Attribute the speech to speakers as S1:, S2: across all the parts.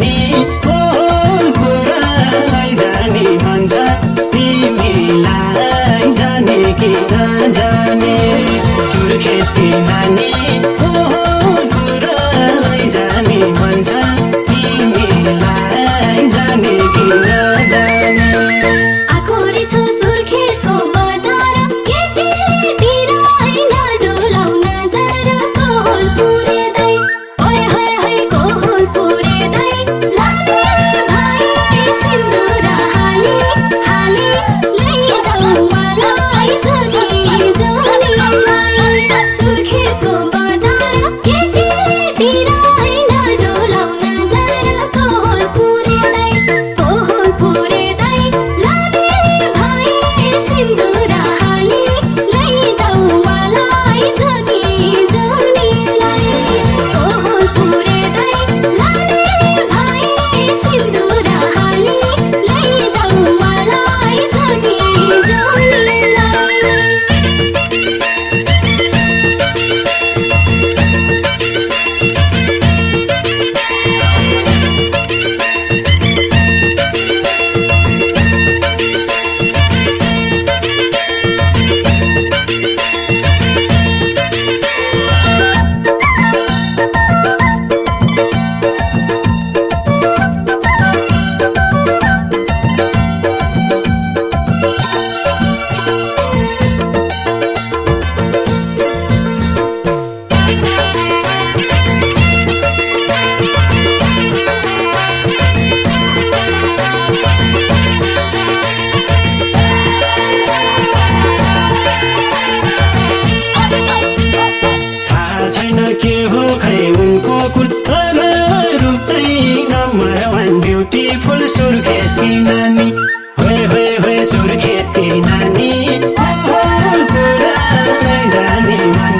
S1: जाने हो जानी लैजाने भन्छ तिमीलाई जाने कि नजाने? सुर्खेती नानी?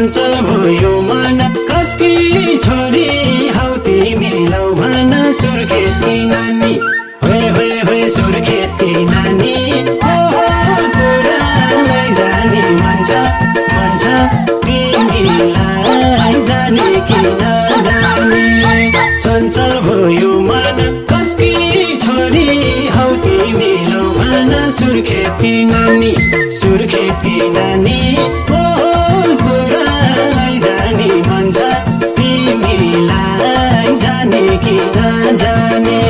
S1: चञ्चल भयो मन। कसकी छोरी हौ तिमी लौ भन। सुर्खेती नानी भए भए भए सुर्खेती नानी। जाने मन तिमीलाई कि नजाने। चञ्चल भयो मन। कसकी छोरी हौ तिमी लौ भन। सुर्खेती नानी सुर्खेती नानी। जाने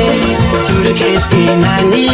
S1: सुर्खेती नानी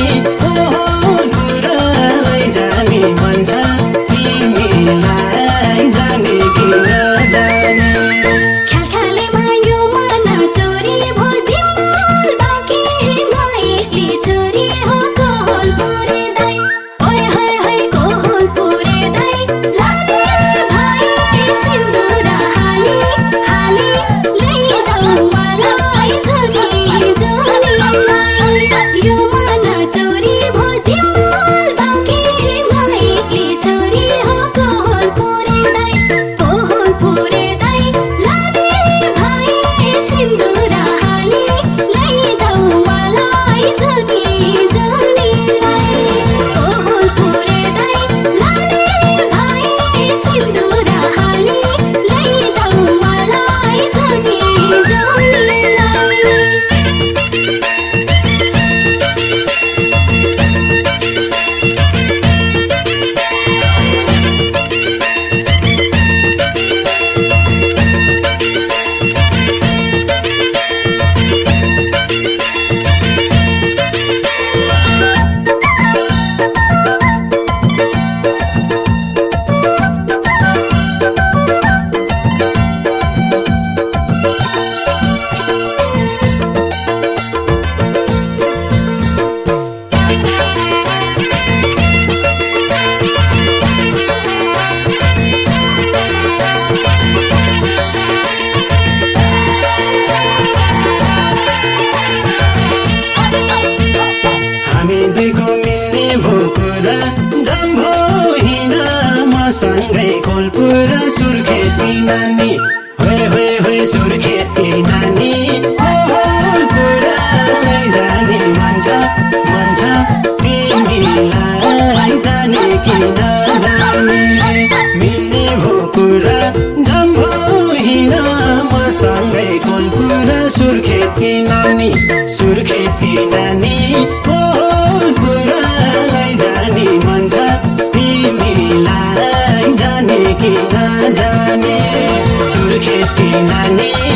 S1: फुल पुरा सुर्खेतीमा इना इना इना